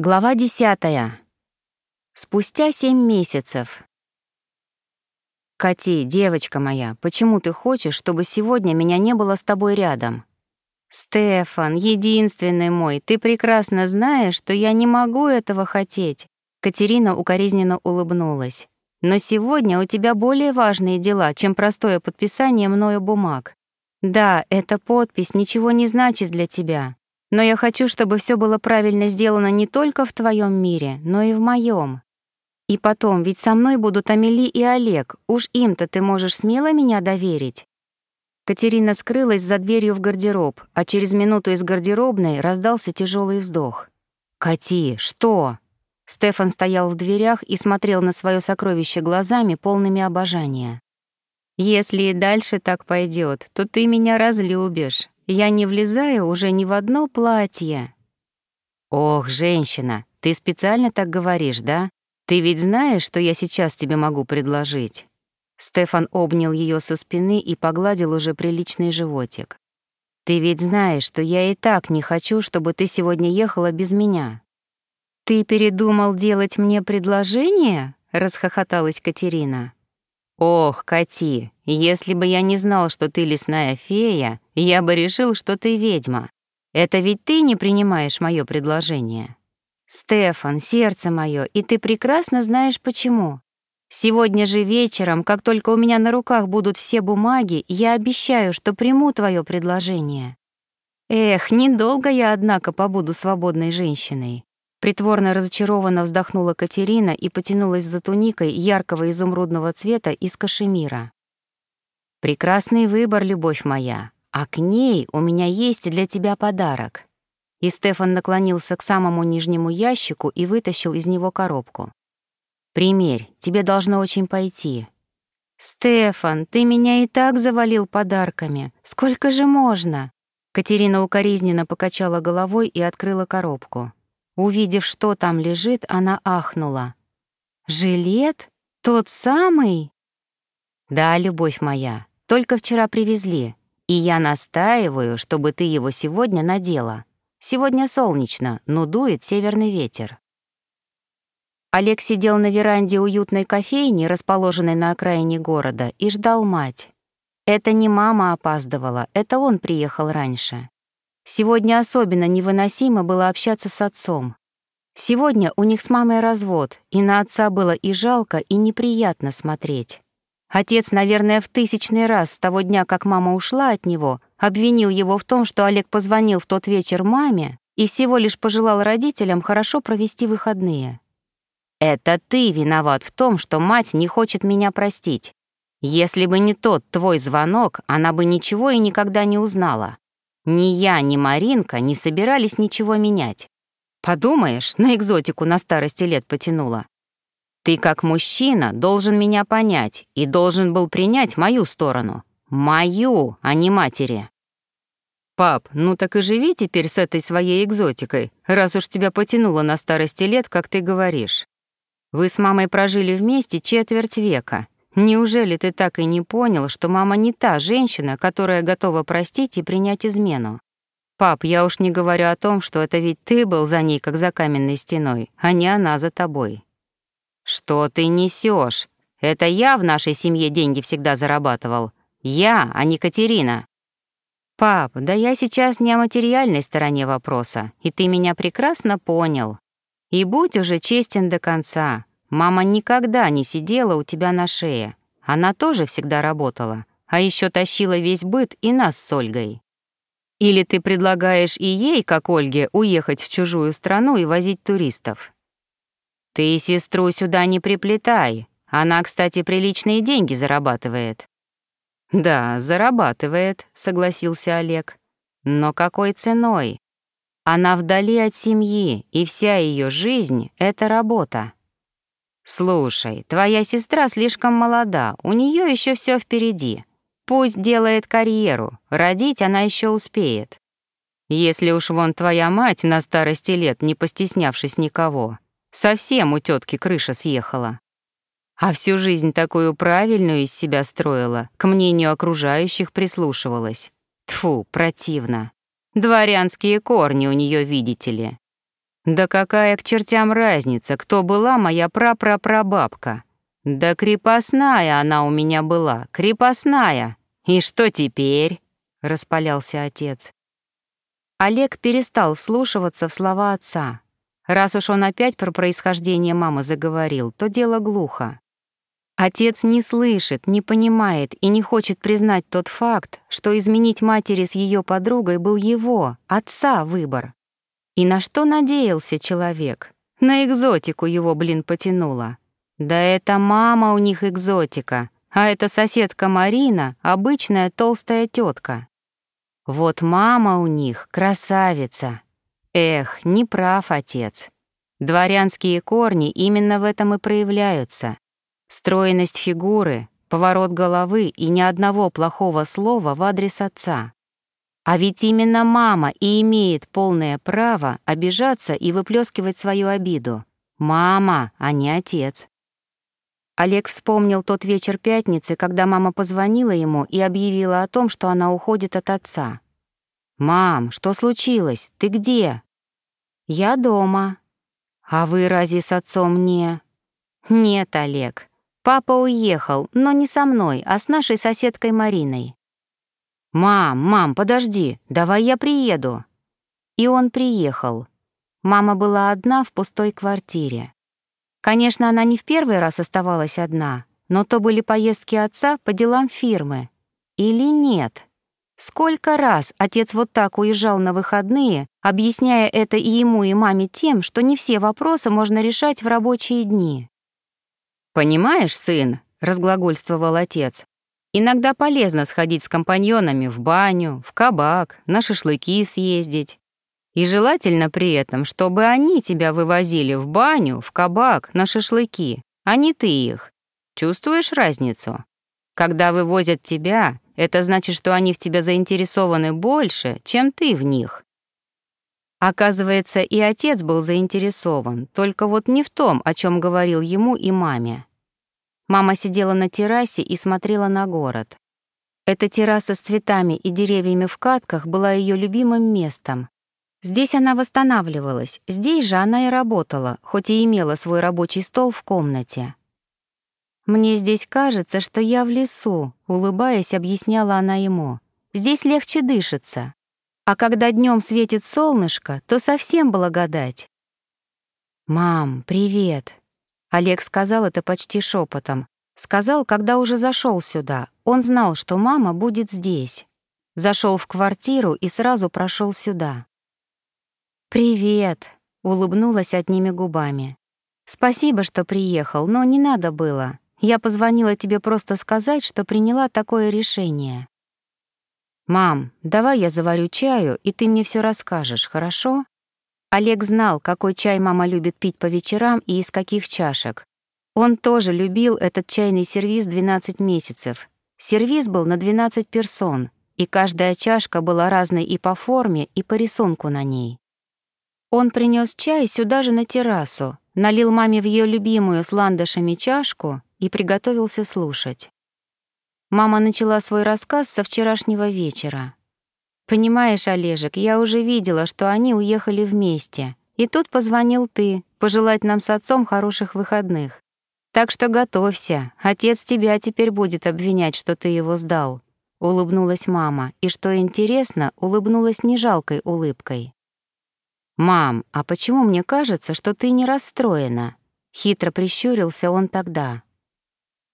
Глава десятая. Спустя семь месяцев. «Кати, девочка моя, почему ты хочешь, чтобы сегодня меня не было с тобой рядом?» «Стефан, единственный мой, ты прекрасно знаешь, что я не могу этого хотеть». Катерина укоризненно улыбнулась. «Но сегодня у тебя более важные дела, чем простое подписание мною бумаг. Да, эта подпись ничего не значит для тебя, но я хочу, чтобы все было правильно сделано не только в твоем мире, но и в моем. И потом, ведь со мной будут Амели и Олег, уж им-то ты можешь смело меня доверить». Катерина скрылась за дверью в гардероб, а через минуту из гардеробной раздался тяжелый вздох. «Кати, что?» Стефан стоял в дверях и смотрел на свое сокровище глазами, полными обожания. «Если и дальше так пойдет, то ты меня разлюбишь. Я не влезаю уже ни в одно платье. Ох, женщина, ты специально так говоришь, да? Ты ведь знаешь, что я сейчас тебе могу предложить? Стефан обнял ее со спины и погладил уже приличный животик. Ты ведь знаешь, что я и так не хочу, чтобы ты сегодня ехала без меня. Ты передумал делать мне предложение? расхохоталась Катерина. «Ох, Кати, если бы я не знал, что ты лесная фея, я бы решил, что ты ведьма. Это ведь ты не принимаешь мое предложение». «Стефан, сердце мое, и ты прекрасно знаешь почему. Сегодня же вечером, как только у меня на руках будут все бумаги, я обещаю, что приму твое предложение. Эх, недолго я, однако, побуду свободной женщиной. Притворно разочарованно вздохнула Катерина и потянулась за туникой яркого изумрудного цвета из кашемира. «Прекрасный выбор, любовь моя, а к ней у меня есть для тебя подарок». И Стефан наклонился к самому нижнему ящику и вытащил из него коробку. «Примерь, тебе должно очень пойти». «Стефан, ты меня и так завалил подарками. Сколько же можно?» Катерина укоризненно покачала головой и открыла коробку. Увидев, что там лежит, она ахнула. «Жилет? Тот самый?» «Да, любовь моя, только вчера привезли, и я настаиваю, чтобы ты его сегодня надела. Сегодня солнечно, но дует северный ветер». Олег сидел на веранде уютной кофейни, расположенной на окраине города, и ждал мать. Это не мама опаздывала, это он приехал раньше. Сегодня особенно невыносимо было общаться с отцом. Сегодня у них с мамой развод, и на отца было и жалко, и неприятно смотреть. Отец, наверное, в тысячный раз с того дня, как мама ушла от него, обвинил его в том, что Олег позвонил в тот вечер маме и всего лишь пожелал родителям хорошо провести выходные. «Это ты виноват в том, что мать не хочет меня простить. Если бы не тот твой звонок, она бы ничего и никогда не узнала. Ни я, ни Маринка не собирались ничего менять. Подумаешь, на экзотику на старости лет потянула. Ты как мужчина должен меня понять и должен был принять мою сторону. Мою, а не матери. Пап, ну так и живи теперь с этой своей экзотикой, раз уж тебя потянуло на старости лет, как ты говоришь. Вы с мамой прожили вместе четверть века, Неужели ты так и не понял, что мама не та женщина, которая готова простить и принять измену? Пап, я уж не говорю о том, что это ведь ты был за ней, как за каменной стеной, а не она за тобой. Что ты несешь? Это я в нашей семье деньги всегда зарабатывал. Я, а не Катерина. Пап, да я сейчас не о материальной стороне вопроса, и ты меня прекрасно понял. И будь уже честен до конца. Мама никогда не сидела у тебя на шее. Она тоже всегда работала, а еще тащила весь быт и нас с Ольгой. Или ты предлагаешь и ей, как Ольге, уехать в чужую страну и возить туристов? Ты сестру сюда не приплетай. Она, кстати, приличные деньги зарабатывает. Да, зарабатывает, согласился Олег. Но какой ценой? Она вдали от семьи, и вся ее жизнь — это работа. «Слушай, твоя сестра слишком молода, у нее еще все впереди. Пусть делает карьеру, родить она еще успеет. Если уж вон твоя мать на старости лет, не постеснявшись никого, совсем у тетки крыша съехала. А всю жизнь такую правильную из себя строила, к мнению окружающих прислушивалась. Тфу, противно. Дворянские корни у нее, видите ли. Да какая к чертям разница, кто была моя прапрапрабабка? Да крепостная она у меня была, крепостная. И что теперь? Распалялся отец. Олег перестал вслушиваться в слова отца. Раз уж он опять про происхождение мамы заговорил, то дело глухо. Отец не слышит, не понимает и не хочет признать тот факт, что изменить матери с ее подругой был его, отца, выбор. И на что надеялся человек? На экзотику его, блин, потянуло. Да это мама у них экзотика, а эта соседка Марина — обычная толстая тетка. Вот мама у них красавица, Эх, не прав отец. Дворянские корни именно в этом и проявляются. Стройность фигуры, поворот головы и ни одного плохого слова в адрес отца. А ведь именно мама и имеет полное право обижаться и выплескивать свою обиду. Мама, а не отец. Олег вспомнил тот вечер пятницы, когда мама позвонила ему и объявила о том, что она уходит от отца. «Мам, что случилось? Ты где?» «Я дома». «А вы разве с отцом не...» «Нет, Олег. Папа уехал, но не со мной, а с нашей соседкой Мариной». «Мам, мам, подожди, давай я приеду». И он приехал. Мама была одна в пустой квартире. Конечно, она не в первый раз оставалась одна, но то были поездки отца по делам фирмы. Или нет? Сколько раз отец вот так уезжал на выходные, объясняя это и ему, и маме тем, что не все вопросы можно решать в рабочие дни. «Понимаешь, сын», — разглагольствовал отец, «иногда полезно сходить с компаньонами в баню, в кабак, на шашлыки съездить. И желательно при этом, чтобы они тебя вывозили в баню, в кабак, на шашлыки, а не ты их. Чувствуешь разницу? Когда вывозят тебя, это значит, что они в тебя заинтересованы больше, чем ты в них. Оказывается, и отец был заинтересован, только вот не в том, о чем говорил ему и маме. Мама сидела на террасе и смотрела на город. Эта терраса с цветами и деревьями в катках была ее любимым местом. Здесь она восстанавливалась, здесь же она и работала, хоть и имела свой рабочий стол в комнате. «Мне здесь кажется, что я в лесу», — улыбаясь, объясняла она ему. «Здесь легче дышится. А когда днем светит солнышко, то совсем благодать». «Мам, привет!» Олег сказал это почти шепотом. Сказал, когда уже зашел сюда. Он знал, что мама будет здесь. Зашел в квартиру и сразу прошел сюда. «Привет!» — улыбнулась одними губами. «Спасибо, что приехал, но не надо было. Я позвонила тебе просто сказать, что приняла такое решение. Мам, давай я заварю чаю, и ты мне все расскажешь, хорошо? Олег знал, какой чай мама любит пить по вечерам и из каких чашек. Он тоже любил этот чайный сервиз 12 месяцев. Сервиз был на 12 персон, и каждая чашка была разной и по форме, и по рисунку на ней. Он принес чай сюда же на террасу, налил маме в ее любимую с ландышами чашку и приготовился слушать. Мама начала свой рассказ со вчерашнего вечера. «Понимаешь, Олежек, я уже видела, что они уехали вместе, и тут позвонил ты, пожелать нам с отцом хороших выходных. Так что готовься, отец тебя теперь будет обвинять, что ты его сдал». Улыбнулась мама, и, что интересно, улыбнулась не жалкой улыбкой. «Мам, а почему мне кажется, что ты не расстроена?» Хитро прищурился он тогда.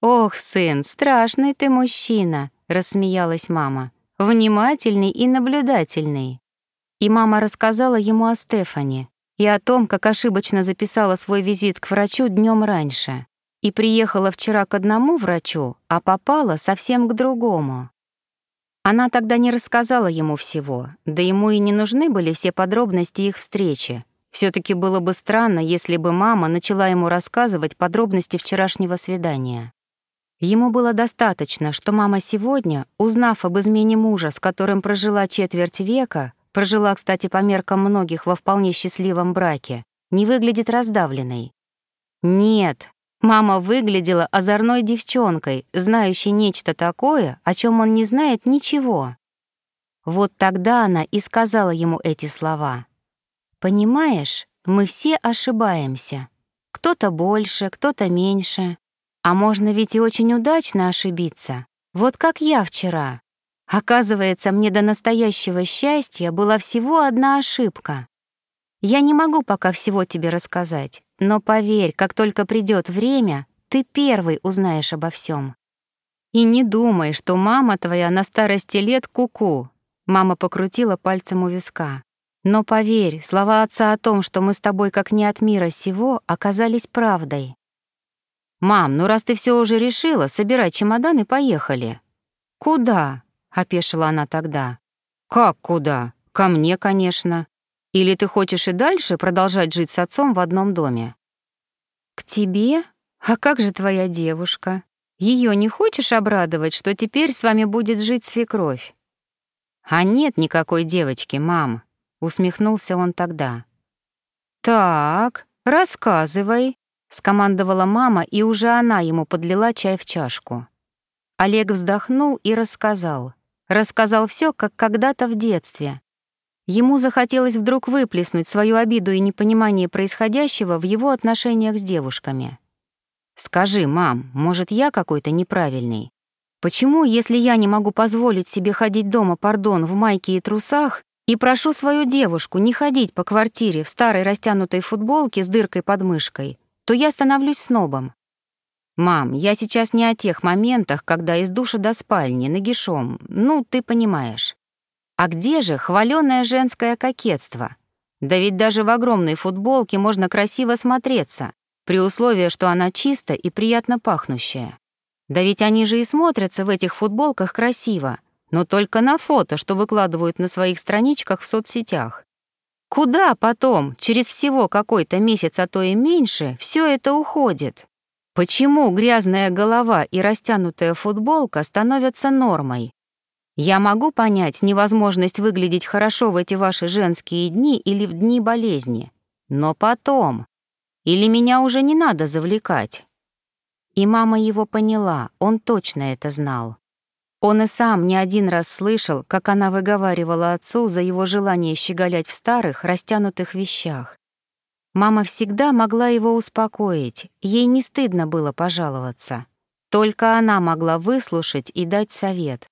«Ох, сын, страшный ты мужчина», — рассмеялась мама. «Внимательный и наблюдательный». И мама рассказала ему о Стефане и о том, как ошибочно записала свой визит к врачу днем раньше. И приехала вчера к одному врачу, а попала совсем к другому. Она тогда не рассказала ему всего, да ему и не нужны были все подробности их встречи. все таки было бы странно, если бы мама начала ему рассказывать подробности вчерашнего свидания. Ему было достаточно, что мама сегодня, узнав об измене мужа, с которым прожила четверть века, прожила, кстати, по меркам многих во вполне счастливом браке, не выглядит раздавленной. Нет, мама выглядела озорной девчонкой, знающей нечто такое, о чем он не знает ничего. Вот тогда она и сказала ему эти слова. «Понимаешь, Мы все ошибаемся. Кто-то больше, кто-то меньше. А можно ведь и очень удачно ошибиться. Вот как я вчера. Оказывается, мне до настоящего счастья была всего одна ошибка. Я не могу пока всего тебе рассказать, но поверь, как только придет время, ты первый узнаешь обо всем. И не думай, что мама твоя на старости лет куку. -ку. Мама покрутила пальцем у виска. Но поверь, слова отца о том, что мы с тобой как не от мира сего, оказались правдой. «Мам, ну раз ты все уже решила, собирай чемодан и поехали». «Куда?» — опешила она тогда. «Как куда? Ко мне, конечно. Или ты хочешь и дальше продолжать жить с отцом в одном доме?» «К тебе? А как же твоя девушка? Ее не хочешь обрадовать, что теперь с вами будет жить свекровь?» «А нет никакой девочки, мам», усмехнулся он тогда. Так, рассказывай, скомандовала мама, и уже она ему подлила чай в чашку. Олег вздохнул и рассказал. Рассказал все, как когда-то в детстве. Ему захотелось вдруг выплеснуть свою обиду и непонимание происходящего в его отношениях с девушками. «Скажи, мам, может, я какой-то неправильный? Почему, если я не могу позволить себе ходить дома, пардон, в майке и трусах, и прошу свою девушку не ходить по квартире в старой растянутой футболке с дыркой под мышкой, то я становлюсь снобом. «Мам, я сейчас не о тех моментах, когда из душа до спальни, нагишом, ну, ты понимаешь. А где же хваленое женское кокетство? Да ведь даже в огромной футболке можно красиво смотреться, при условии, что она чисто и приятно пахнущая. Да ведь они же и смотрятся в этих футболках красиво, но только на фото, что выкладывают на своих страничках в соцсетях. Куда потом, через всего какой-то месяц, а то и меньше, все это уходит? Почему грязная голова и растянутая футболка становятся нормой? Я могу понять невозможность выглядеть хорошо в эти ваши женские дни или в дни болезни. Но потом. Или меня уже не надо завлекать? И мама его поняла, он точно это знал. Он и сам не один раз слышал, как она выговаривала отцу за его желание щеголять в старых, растянутых вещах. Мама всегда могла его успокоить, ей не стыдно было пожаловаться. Только она могла выслушать и дать совет.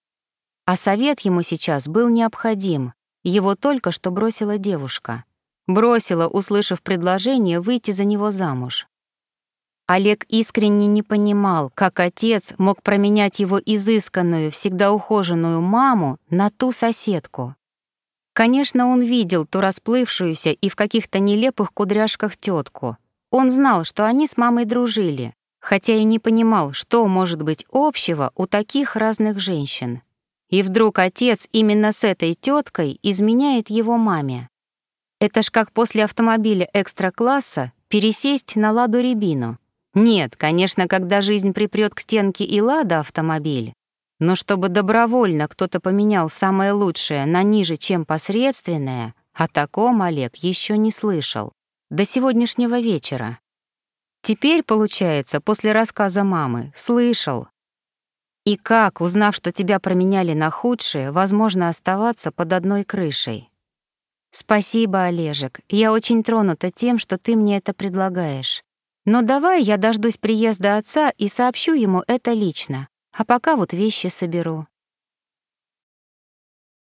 А совет ему сейчас был необходим, его только что бросила девушка. Бросила, услышав предложение выйти за него замуж. Олег искренне не понимал, как отец мог променять его изысканную, всегда ухоженную маму на ту соседку. Конечно, он видел ту расплывшуюся и в каких-то нелепых кудряшках тетку. Он знал, что они с мамой дружили, хотя и не понимал, что может быть общего у таких разных женщин. И вдруг отец именно с этой теткой изменяет его маме. Это ж как после автомобиля экстра-класса пересесть на ладу рябину. Нет, конечно, когда жизнь припрет к стенке и лада автомобиль, но чтобы добровольно кто-то поменял самое лучшее на ниже, чем посредственное, о таком Олег еще не слышал. До сегодняшнего вечера. Теперь, получается, после рассказа мамы, слышал. И как, узнав, что тебя променяли на худшее, возможно оставаться под одной крышей? Спасибо, Олежек, я очень тронута тем, что ты мне это предлагаешь. Но давай я дождусь приезда отца и сообщу ему это лично, а пока вот вещи соберу.